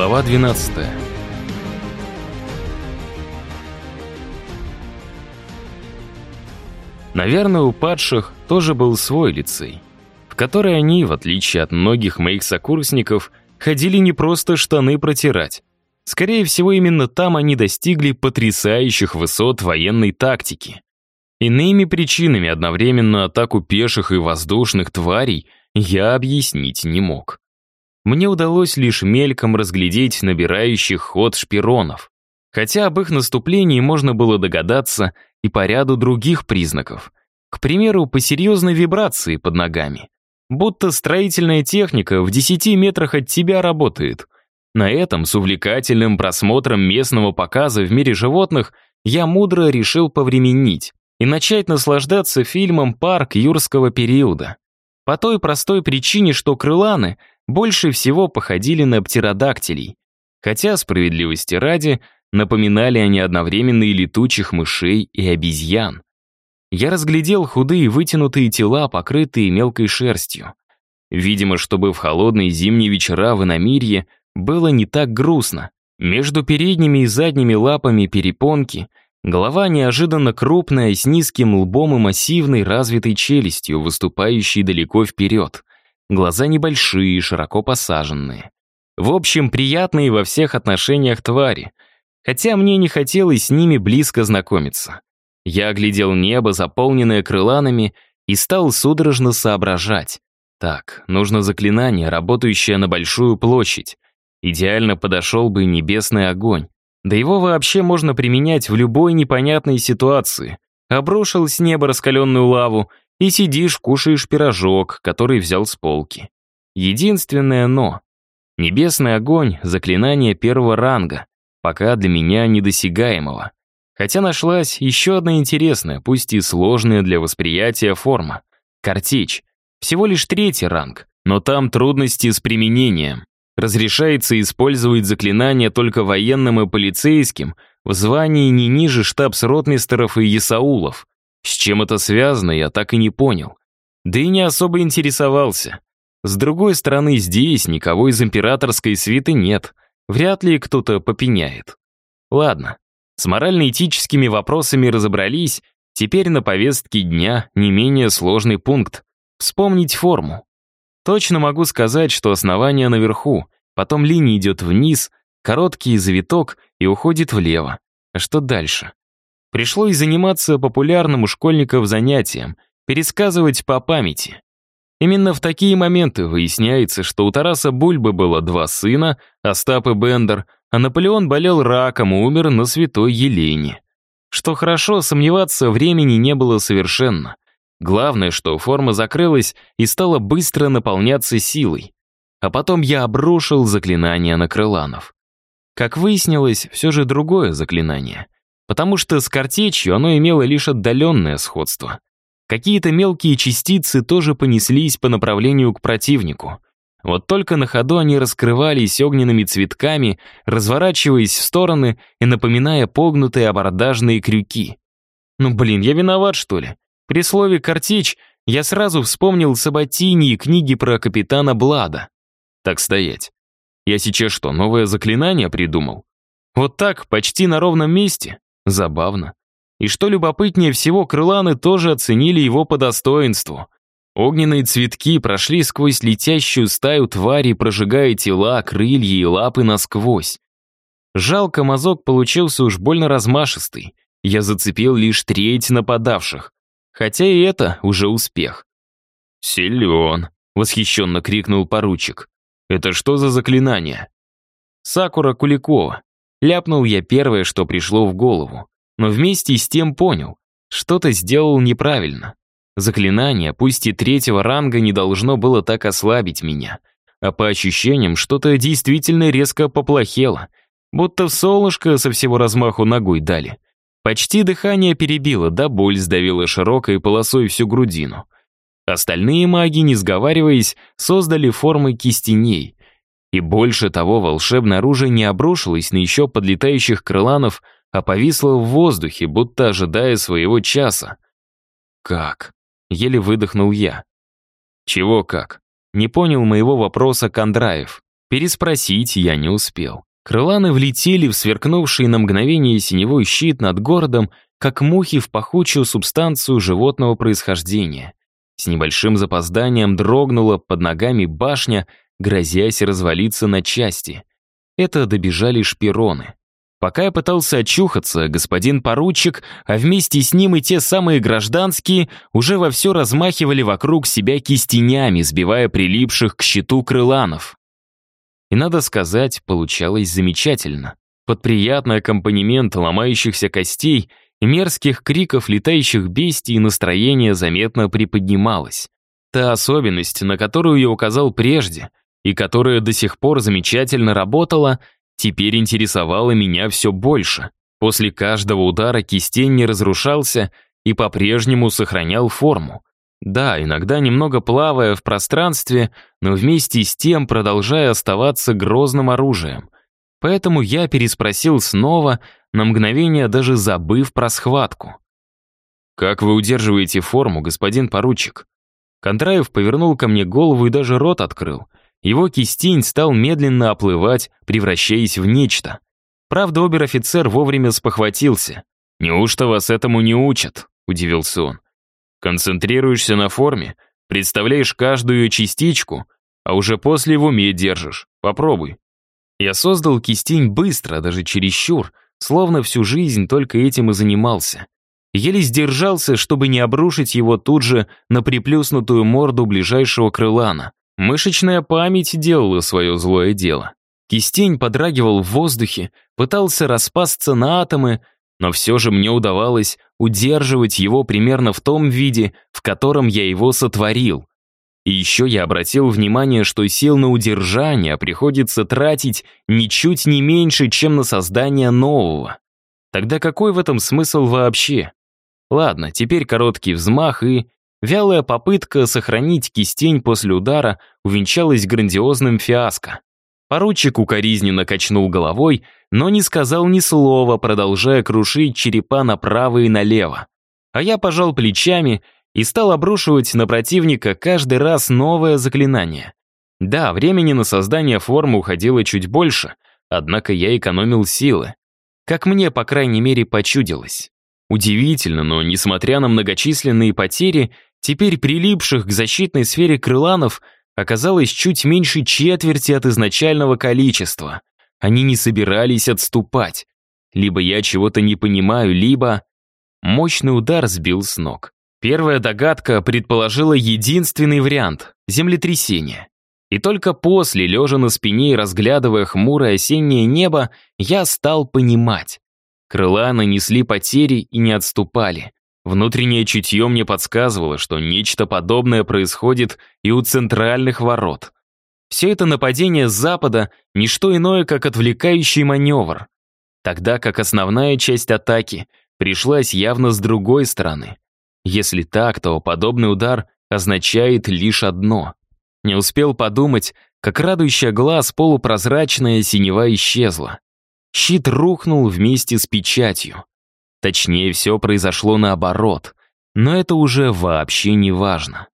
Глава 12. Наверное, у падших тоже был свой лицей, в который они, в отличие от многих моих сокурсников, ходили не просто штаны протирать. Скорее всего, именно там они достигли потрясающих высот военной тактики. Иными причинами одновременно атаку пеших и воздушных тварей я объяснить не мог. Мне удалось лишь мельком разглядеть набирающих ход шпиронов. Хотя об их наступлении можно было догадаться и по ряду других признаков. К примеру, по серьезной вибрации под ногами. Будто строительная техника в 10 метрах от тебя работает. На этом, с увлекательным просмотром местного показа в мире животных, я мудро решил повременить и начать наслаждаться фильмом «Парк юрского периода». По той простой причине, что крыланы больше всего походили на птеродактилей, хотя, справедливости ради, напоминали они одновременно и летучих мышей, и обезьян. Я разглядел худые вытянутые тела, покрытые мелкой шерстью. Видимо, чтобы в холодные зимние вечера в иномирье было не так грустно. Между передними и задними лапами перепонки, голова неожиданно крупная, с низким лбом и массивной развитой челюстью, выступающей далеко вперед. Глаза небольшие, широко посаженные. В общем, приятные во всех отношениях твари. Хотя мне не хотелось с ними близко знакомиться. Я оглядел небо, заполненное крыланами, и стал судорожно соображать. Так, нужно заклинание, работающее на большую площадь. Идеально подошел бы небесный огонь. Да его вообще можно применять в любой непонятной ситуации. Обрушил с неба раскаленную лаву и сидишь, кушаешь пирожок, который взял с полки. Единственное «но». Небесный огонь — заклинание первого ранга, пока для меня недосягаемого. Хотя нашлась еще одна интересная, пусть и сложная для восприятия форма. Картечь. Всего лишь третий ранг, но там трудности с применением. Разрешается использовать заклинания только военным и полицейским в звании не ниже штабс-ротмистеров и ясаулов. С чем это связано, я так и не понял. Да и не особо интересовался. С другой стороны, здесь никого из императорской свиты нет. Вряд ли кто-то попеняет. Ладно, с морально-этическими вопросами разобрались, теперь на повестке дня не менее сложный пункт — вспомнить форму. Точно могу сказать, что основание наверху, потом линия идет вниз, короткий завиток и уходит влево. А что дальше? Пришлось заниматься популярным у школьников занятием, пересказывать по памяти. Именно в такие моменты выясняется, что у Тараса Бульбы было два сына, Остап и Бендер, а Наполеон болел раком и умер на Святой Елене. Что хорошо, сомневаться времени не было совершенно. Главное, что форма закрылась и стала быстро наполняться силой. А потом я обрушил заклинание на крыланов. Как выяснилось, все же другое заклинание — потому что с картечью оно имело лишь отдаленное сходство. Какие-то мелкие частицы тоже понеслись по направлению к противнику. Вот только на ходу они раскрывались огненными цветками, разворачиваясь в стороны и напоминая погнутые абордажные крюки. Ну блин, я виноват, что ли? При слове «картечь» я сразу вспомнил Сабатини и книги про капитана Блада. Так стоять. Я сейчас что, новое заклинание придумал? Вот так, почти на ровном месте? Забавно. И что любопытнее всего, крыланы тоже оценили его по достоинству. Огненные цветки прошли сквозь летящую стаю тварей, прожигая тела, крылья и лапы насквозь. Жалко, мазок получился уж больно размашистый. Я зацепил лишь треть нападавших. Хотя и это уже успех. «Силен», — восхищенно крикнул поручик. «Это что за заклинание?» «Сакура Куликова. Ляпнул я первое, что пришло в голову. Но вместе с тем понял, что-то сделал неправильно. Заклинание, пусть и третьего ранга, не должно было так ослабить меня. А по ощущениям, что-то действительно резко поплохело. Будто в солнышко со всего размаху ногой дали. Почти дыхание перебило, да боль сдавила широкой полосой всю грудину. Остальные маги, не сговариваясь, создали формы кистеней, и больше того, волшебное оружие не обрушилось на еще подлетающих крыланов, а повисло в воздухе, будто ожидая своего часа. «Как?» — еле выдохнул я. «Чего как?» — не понял моего вопроса Кондраев. Переспросить я не успел. Крыланы влетели в сверкнувший на мгновение синевой щит над городом, как мухи в пахучую субстанцию животного происхождения. С небольшим запозданием дрогнула под ногами башня, грозясь развалиться на части. Это добежали шпироны. Пока я пытался очухаться, господин поручик, а вместе с ним и те самые гражданские, уже вовсю размахивали вокруг себя кистенями, сбивая прилипших к щиту крыланов. И надо сказать, получалось замечательно. Под приятный аккомпанемент ломающихся костей и мерзких криков летающих бестий настроение заметно приподнималось. Та особенность, на которую я указал прежде, и которая до сих пор замечательно работала — теперь интересовало меня все больше. После каждого удара кистень не разрушался и по-прежнему сохранял форму. Да, иногда немного плавая в пространстве, но вместе с тем продолжая оставаться грозным оружием. Поэтому я переспросил снова, на мгновение даже забыв про схватку. «Как вы удерживаете форму, господин поручик?» Кондраев повернул ко мне голову и даже рот открыл — его кистень стал медленно оплывать, превращаясь в нечто. Правда, обер-офицер вовремя спохватился. «Неужто вас этому не учат?» — удивился он. «Концентрируешься на форме, представляешь каждую частичку, а уже после в уме держишь. Попробуй». Я создал кистень быстро, даже чересчур, словно всю жизнь только этим и занимался. Еле сдержался, чтобы не обрушить его тут же на приплюснутую морду ближайшего крылана. Мышечная память делала свое злое дело. Кистень подрагивал в воздухе, пытался распасться на атомы, но все же мне удавалось удерживать его примерно в том виде, в котором я его сотворил. И еще я обратил внимание, что сил на удержание приходится тратить ничуть не меньше, чем на создание нового. Тогда какой в этом смысл вообще? Ладно, теперь короткий взмах и Вялая попытка сохранить кистень после удара увенчалась грандиозным фиаско. Поручик укоризненно качнул головой, но не сказал ни слова, продолжая крушить черепа направо и налево. А я пожал плечами и стал обрушивать на противника каждый раз новое заклинание. Да, времени на создание формы уходило чуть больше, однако я экономил силы. Как мне, по крайней мере, почудилось. Удивительно, но, несмотря на многочисленные потери, теперь прилипших к защитной сфере крыланов оказалось чуть меньше четверти от изначального количества. Они не собирались отступать. Либо я чего-то не понимаю, либо... Мощный удар сбил с ног. Первая догадка предположила единственный вариант — землетрясение. И только после, лежа на спине и разглядывая хмурое осеннее небо, я стал понимать. Крыла нанесли потери и не отступали. Внутреннее чутье мне подсказывало, что нечто подобное происходит и у центральных ворот. Все это нападение с запада — ничто иное, как отвлекающий маневр. Тогда как основная часть атаки пришлась явно с другой стороны. Если так, то подобный удар означает лишь одно. Не успел подумать, как радующая глаз полупрозрачная синева исчезла. Щит рухнул вместе с печатью. Точнее, все произошло наоборот. Но это уже вообще не важно.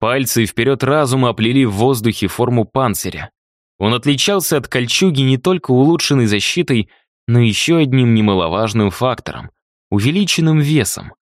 Пальцы вперед разума оплели в воздухе форму панциря. Он отличался от кольчуги не только улучшенной защитой, но еще одним немаловажным фактором — увеличенным весом.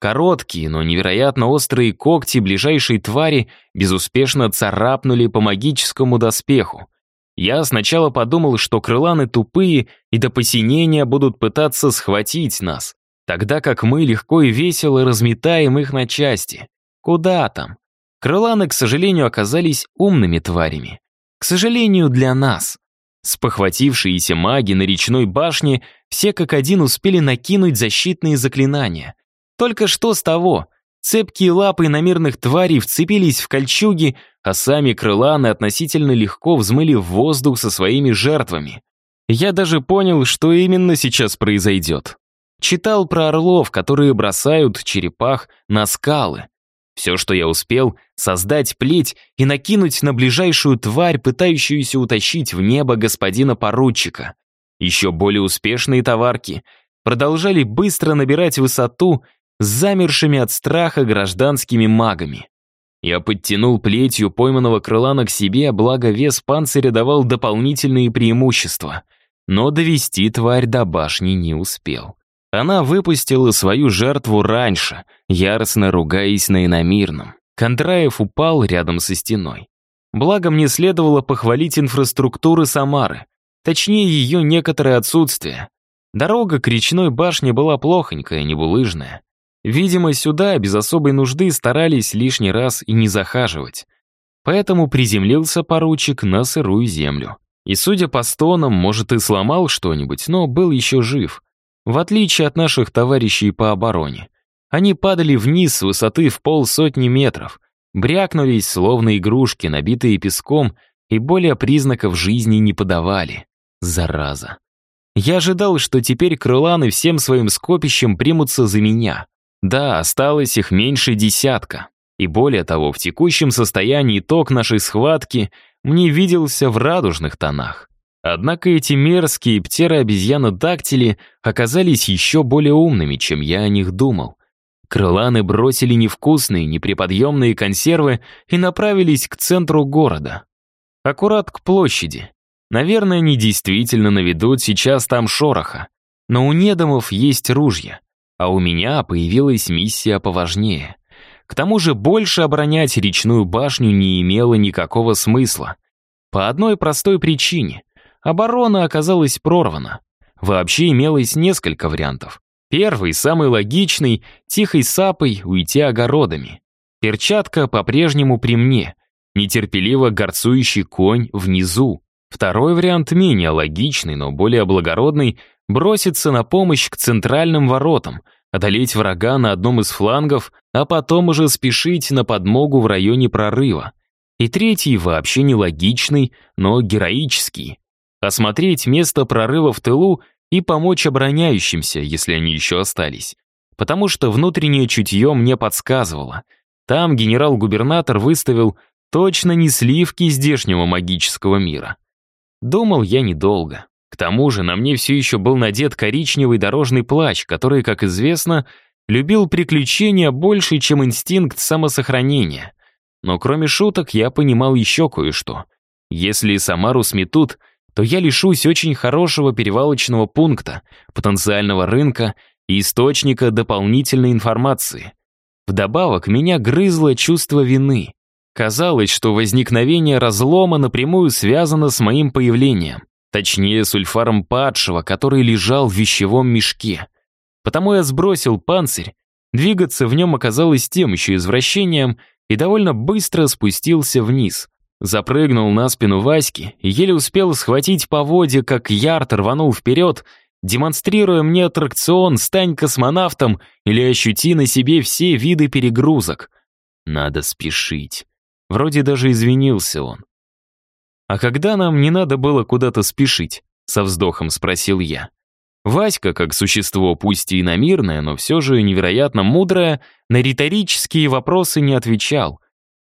Короткие, но невероятно острые когти ближайшей твари безуспешно царапнули по магическому доспеху. Я сначала подумал, что крыланы тупые и до посинения будут пытаться схватить нас, тогда как мы легко и весело разметаем их на части. Куда там? Крыланы, к сожалению, оказались умными тварями. К сожалению, для нас. Спохватившиеся маги на речной башне все как один успели накинуть защитные заклинания. Только что с того? Цепкие лапы иномерных тварей вцепились в кольчуги, а сами крыланы относительно легко взмыли в воздух со своими жертвами. Я даже понял, что именно сейчас произойдет. Читал про орлов, которые бросают черепах на скалы. Все, что я успел, создать плеть и накинуть на ближайшую тварь, пытающуюся утащить в небо господина поручика. Еще более успешные товарки продолжали быстро набирать высоту с замершими от страха гражданскими магами. Я подтянул плетью пойманного крылана к себе, благо вес панциря давал дополнительные преимущества. Но довести тварь до башни не успел. Она выпустила свою жертву раньше, яростно ругаясь на иномирном. Кондраев упал рядом со стеной. Благо мне следовало похвалить инфраструктуры Самары, точнее ее некоторое отсутствие. Дорога к речной башне была плохонькая, не булыжная. Видимо, сюда без особой нужды старались лишний раз и не захаживать. Поэтому приземлился поручик на сырую землю. И, судя по стонам, может, и сломал что-нибудь, но был еще жив. В отличие от наших товарищей по обороне. Они падали вниз с высоты в полсотни метров, брякнулись, словно игрушки, набитые песком, и более признаков жизни не подавали. Зараза. Я ожидал, что теперь крыланы всем своим скопищем примутся за меня. Да, осталось их меньше десятка. И более того, в текущем состоянии итог нашей схватки мне виделся в радужных тонах. Однако эти мерзкие птерообезьяны-дактили оказались еще более умными, чем я о них думал. Крыланы бросили невкусные, неприподъемные консервы и направились к центру города. Аккурат к площади. Наверное, они действительно наведут сейчас там шороха. Но у недомов есть ружья. А у меня появилась миссия поважнее. К тому же больше оборонять речную башню не имело никакого смысла. По одной простой причине. Оборона оказалась прорвана. Вообще имелось несколько вариантов. Первый, самый логичный, тихой сапой уйти огородами. Перчатка по-прежнему при мне. Нетерпеливо горцующий конь внизу. Второй вариант менее логичный, но более благородный — броситься на помощь к центральным воротам, одолеть врага на одном из флангов, а потом уже спешить на подмогу в районе прорыва. И третий вообще нелогичный, но героический. Осмотреть место прорыва в тылу и помочь обороняющимся, если они еще остались. Потому что внутреннее чутье мне подсказывало. Там генерал-губернатор выставил точно не сливки здешнего магического мира. Думал я недолго. К тому же на мне все еще был надет коричневый дорожный плащ, который, как известно, любил приключения больше, чем инстинкт самосохранения. Но кроме шуток я понимал еще кое-что. Если Самару сметут, то я лишусь очень хорошего перевалочного пункта, потенциального рынка и источника дополнительной информации. Вдобавок меня грызло чувство вины. Казалось, что возникновение разлома напрямую связано с моим появлением. Точнее, с ульфаром падшего, который лежал в вещевом мешке. Потому я сбросил панцирь, двигаться в нем оказалось тем еще извращением, и довольно быстро спустился вниз. Запрыгнул на спину Васьки еле успел схватить поводья, как ярд рванул вперед, демонстрируя мне аттракцион «Стань космонавтом» или «Ощути на себе все виды перегрузок». Надо спешить. Вроде даже извинился он. «А когда нам не надо было куда-то спешить?» — со вздохом спросил я. Васька, как существо пусть и иномирное, но все же невероятно мудрое, на риторические вопросы не отвечал.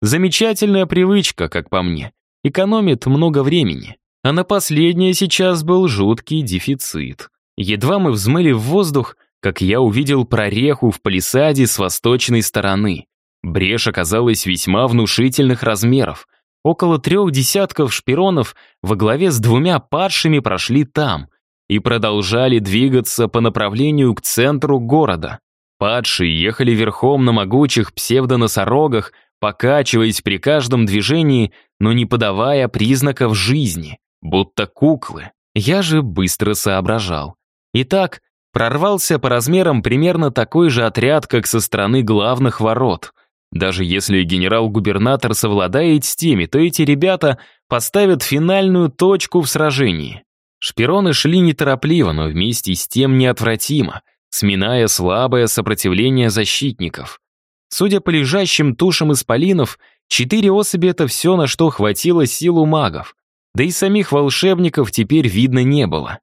Замечательная привычка, как по мне. Экономит много времени. А на последнее сейчас был жуткий дефицит. Едва мы взмыли в воздух, как я увидел прореху в палисаде с восточной стороны. Брешь оказалась весьма внушительных размеров. Около трех десятков шпиронов во главе с двумя падшими прошли там и продолжали двигаться по направлению к центру города. Падшие ехали верхом на могучих псевдоносорогах, покачиваясь при каждом движении, но не подавая признаков жизни, будто куклы. Я же быстро соображал. Итак, прорвался по размерам примерно такой же отряд, как со стороны главных ворот — даже если генерал-губернатор совладает с теми, то эти ребята поставят финальную точку в сражении. Шпионы шли неторопливо, но вместе с тем неотвратимо, сминая слабое сопротивление защитников. Судя по лежащим тушам исполинов, четыре особи — это все, на что хватило силу магов. Да и самих волшебников теперь видно не было.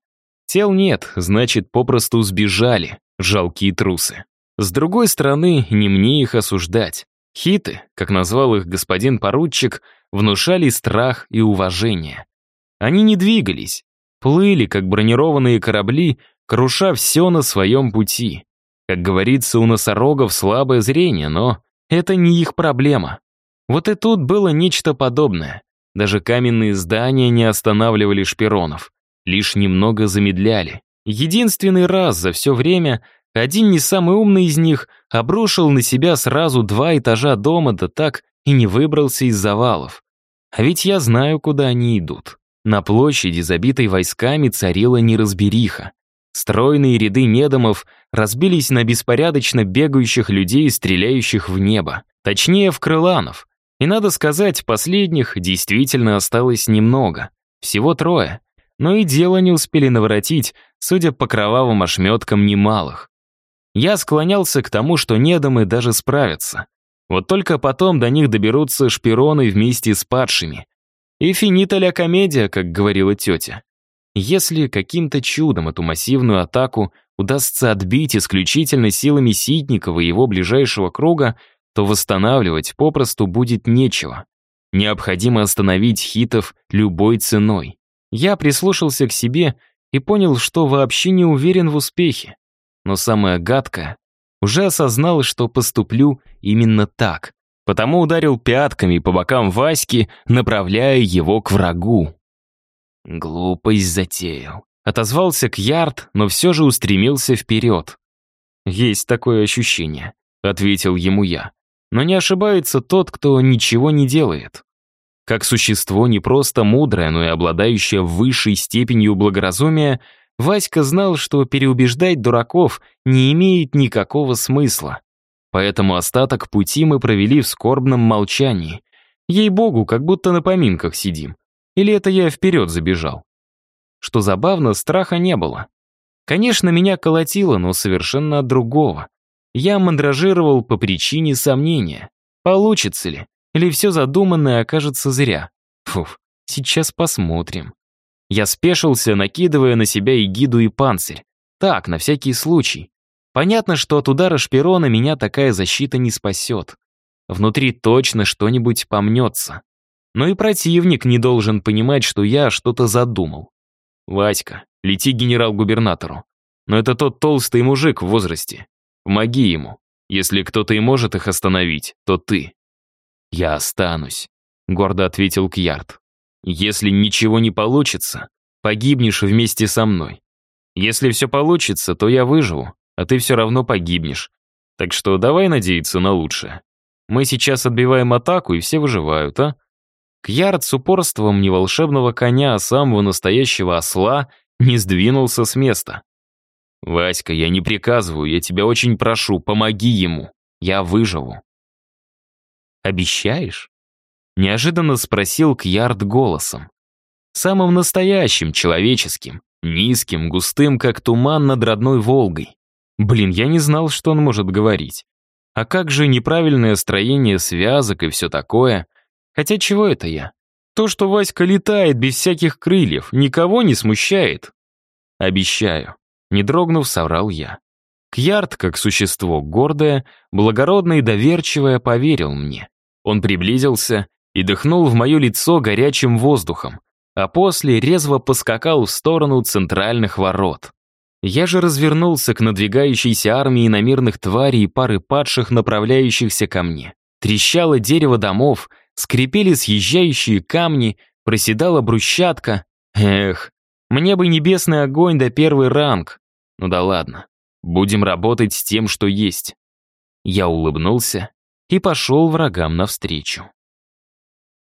Тел нет, значит, попросту сбежали, жалкие трусы. С другой стороны, не мне их осуждать. Хиты, как назвал их господин поручик, внушали страх и уважение. Они не двигались, плыли, как бронированные корабли, круша все на своем пути. Как говорится, у носорогов слабое зрение, но это не их проблема. Вот и тут было нечто подобное. Даже каменные здания не останавливали шпионов, лишь немного замедляли. Единственный раз за все время один не самый умный из них обрушил на себя сразу два этажа дома, да так и не выбрался из завалов. А ведь я знаю, куда они идут. На площади, забитой войсками, царила неразбериха. Стройные ряды недомов разбились на беспорядочно бегающих людей, стреляющих в небо. Точнее, в крыланов. И надо сказать, последних действительно осталось немного. Всего трое. Но и дело не успели наворотить, судя по кровавым ошметкам немалых. Я склонялся к тому, что недомы даже справятся. Вот только потом до них доберутся шпироны вместе с падшими. И финита ля комедия, как говорила тетя. Если каким-то чудом эту массивную атаку удастся отбить исключительно силами Ситникова и его ближайшего круга, то восстанавливать попросту будет нечего. Необходимо остановить хитов любой ценой. Я прислушался к себе и понял, что вообще не уверен в успехе. Но самое гадкое, уже осознал, что поступлю именно так. Потому ударил пятками по бокам Васьки, направляя его к врагу. Глупость затеял. Отозвался Кьярд, но все же устремился вперед. «Есть такое ощущение», — ответил ему я. «Но не ошибается тот, кто ничего не делает». Как существо не просто мудрое, но и обладающее высшей степенью благоразумия, Васька знал, что переубеждать дураков не имеет никакого смысла. Поэтому остаток пути мы провели в скорбном молчании. Ей-богу, как будто на поминках сидим. Или это я вперед забежал? Что забавно, страха не было. Конечно, меня колотило, но совершенно от другого. Я мандражировал по причине сомнения. Получится ли? Или все задуманное окажется зря? Фуф, сейчас посмотрим. Я спешился, накидывая на себя эгиду и панцирь. Так, на всякий случай. Понятно, что от удара шпирона меня такая защита не спасет. Внутри точно что-нибудь помнется. Но и противник не должен понимать, что я что-то задумал. «Васька, лети генерал-губернатору. Но это тот толстый мужик в возрасте. Помоги ему. Если кто-то и может их остановить, то ты». «Я останусь», — гордо ответил Кьярд. Если ничего не получится, погибнешь вместе со мной. Если все получится, то я выживу, а ты все равно погибнешь. Так что давай надеяться на лучшее. Мы сейчас отбиваем атаку, и все выживают, а? Кьярд с упорством не волшебного коня, а самого настоящего осла не сдвинулся с места. «Васька, я не приказываю, я тебя очень прошу, помоги ему. Я выживу». «Обещаешь?» Неожиданно спросил Кьярд голосом. Самым настоящим, человеческим, низким, густым, как туман над родной Волгой. Блин, я не знал, что он может говорить. А как же неправильное строение связок и все такое? Хотя чего это я? То, что Васька летает без всяких крыльев, никого не смущает. Обещаю. Не дрогнув, соврал я. Кьярд, как существо гордое, благородное и доверчивое, поверил мне. Он приблизился и дыхнул в мое лицо горячим воздухом, а после резво поскакал в сторону центральных ворот. Я же развернулся к надвигающейся армии иномирных тварей и пары падших, направляющихся ко мне. Трещало дерево домов, скрипели съезжающие камни, проседала брусчатка. Эх, мне бы небесный огонь да первый ранг. Ну да ладно, будем работать с тем, что есть. Я улыбнулся и пошел врагам навстречу.